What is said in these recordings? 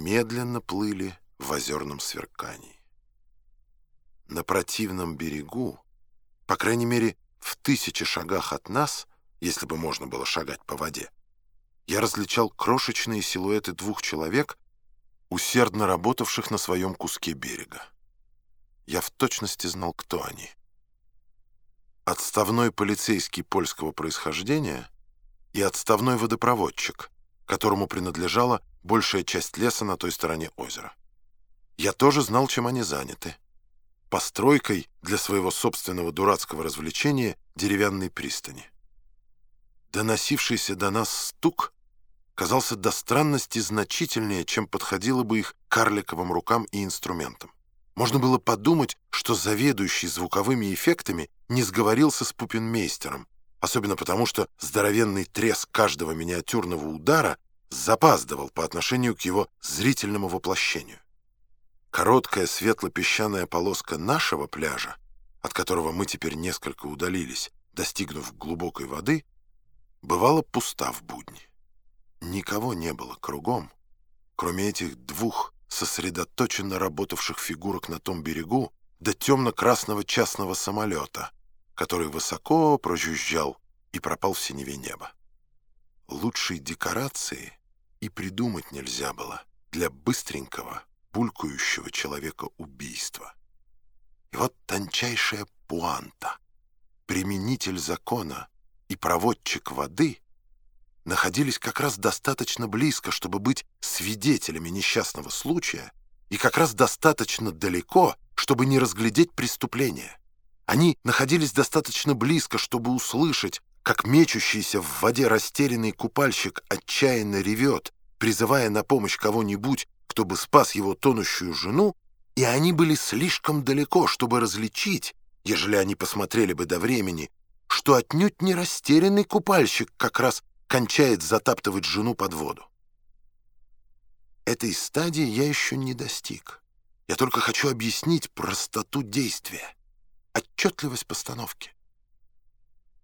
медленно плыли в озерном сверкании. На противном берегу, по крайней мере, в тысячи шагах от нас, если бы можно было шагать по воде, я различал крошечные силуэты двух человек, усердно работавших на своем куске берега. Я в точности знал, кто они. Отставной полицейский польского происхождения и отставной водопроводчик, которому принадлежала большая часть леса на той стороне озера. Я тоже знал, чем они заняты. Постройкой для своего собственного дурацкого развлечения деревянной пристани. Доносившийся до нас стук казался до странности значительнее, чем подходило бы их карликовым рукам и инструментам. Можно было подумать, что заведующий звуковыми эффектами не сговорился с пупенмейстером, особенно потому, что здоровенный треск каждого миниатюрного удара запаздывал по отношению к его зрительному воплощению. Короткая светло-песчаная полоска нашего пляжа, от которого мы теперь несколько удалились, достигнув глубокой воды, бывала пуста в будни. Никого не было кругом, кроме этих двух сосредоточенно работавших фигурок на том берегу до темно-красного частного самолета, который высоко прожужжал и пропал в синеве неба. Лучшей декорации и придумать нельзя было для быстренького, булькающего человека убийства. И вот тончайшая пуанта, применитель закона и проводчик воды — находились как раз достаточно близко, чтобы быть свидетелями несчастного случая, и как раз достаточно далеко, чтобы не разглядеть преступление. Они находились достаточно близко, чтобы услышать, как мечущийся в воде растерянный купальщик отчаянно ревет, призывая на помощь кого-нибудь, кто бы спас его тонущую жену, и они были слишком далеко, чтобы различить, ежели они посмотрели бы до времени, что отнюдь не растерянный купальщик как раз кончает затаптывать жену под воду. Этой стадии я еще не достиг. Я только хочу объяснить простоту действия, отчетливость постановки.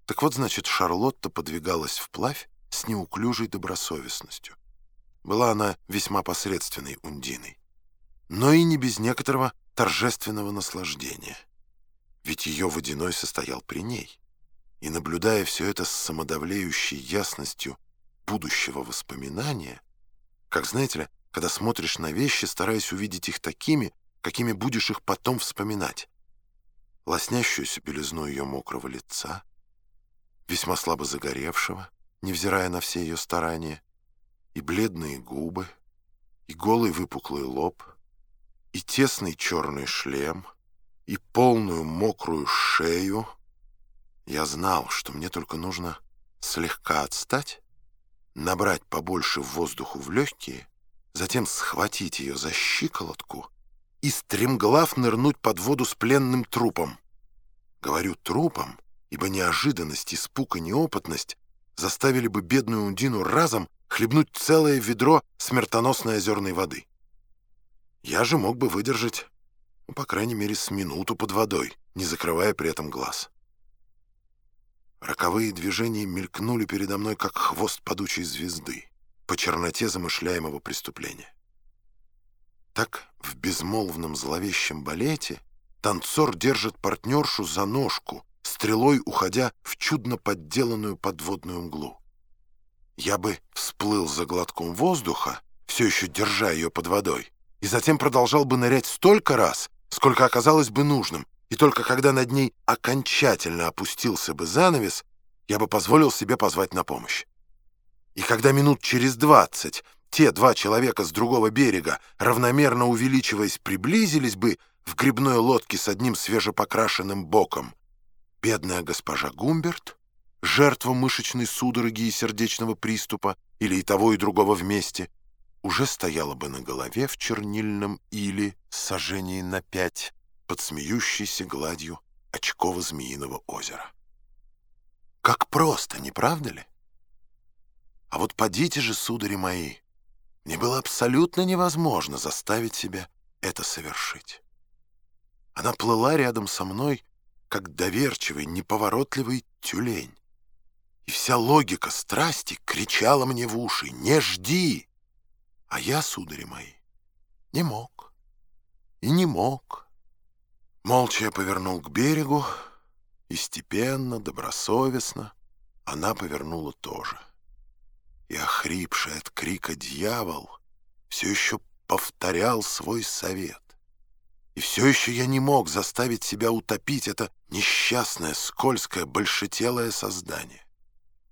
Так вот, значит, Шарлотта подвигалась вплавь с неуклюжей добросовестностью. Была она весьма посредственной ундиной, но и не без некоторого торжественного наслаждения. Ведь ее водяной состоял при ней и, наблюдая все это с самодавлеющей ясностью будущего воспоминания, как, знаете ли, когда смотришь на вещи, стараясь увидеть их такими, какими будешь их потом вспоминать. Лоснящуюся белизну ее мокрого лица, весьма слабо загоревшего, невзирая на все ее старания, и бледные губы, и голый выпуклый лоб, и тесный черный шлем, и полную мокрую шею — я знал, что мне только нужно слегка отстать, набрать побольше воздуху в легкие, затем схватить ее за щиколотку и стремглав нырнуть под воду с пленным трупом. Говорю «трупом», ибо неожиданность, испуг и неопытность заставили бы бедную Ундину разом хлебнуть целое ведро смертоносной озерной воды. Я же мог бы выдержать, ну, по крайней мере, с минуту под водой, не закрывая при этом глаз. Роковые движения мелькнули передо мной, как хвост падучей звезды, по черноте замышляемого преступления. Так в безмолвном зловещем балете танцор держит партнершу за ножку, стрелой уходя в чудно подделанную подводную мглу. Я бы всплыл за глотком воздуха, все еще держа ее под водой, и затем продолжал бы нырять столько раз, сколько оказалось бы нужным, и только когда над ней окончательно опустился бы занавес, я бы позволил себе позвать на помощь. И когда минут через двадцать те два человека с другого берега, равномерно увеличиваясь, приблизились бы в грибной лодке с одним свежепокрашенным боком, бедная госпожа Гумберт, жертва мышечной судороги и сердечного приступа, или и того, и другого вместе, уже стояла бы на голове в чернильном или сожжении на пять, под смеющейся гладью очково-змеиного озера. Как просто, не правда ли? А вот подите же, судари мои, мне было абсолютно невозможно заставить себя это совершить. Она плыла рядом со мной, как доверчивый, неповоротливый тюлень. И вся логика страсти кричала мне в уши «Не жди!» А я, судари мои, Не мог. И не мог. Молча я повернул к берегу, и степенно, добросовестно она повернула тоже. И охрипший от крика дьявол все еще повторял свой совет. И все еще я не мог заставить себя утопить это несчастное, скользкое, большетелое создание.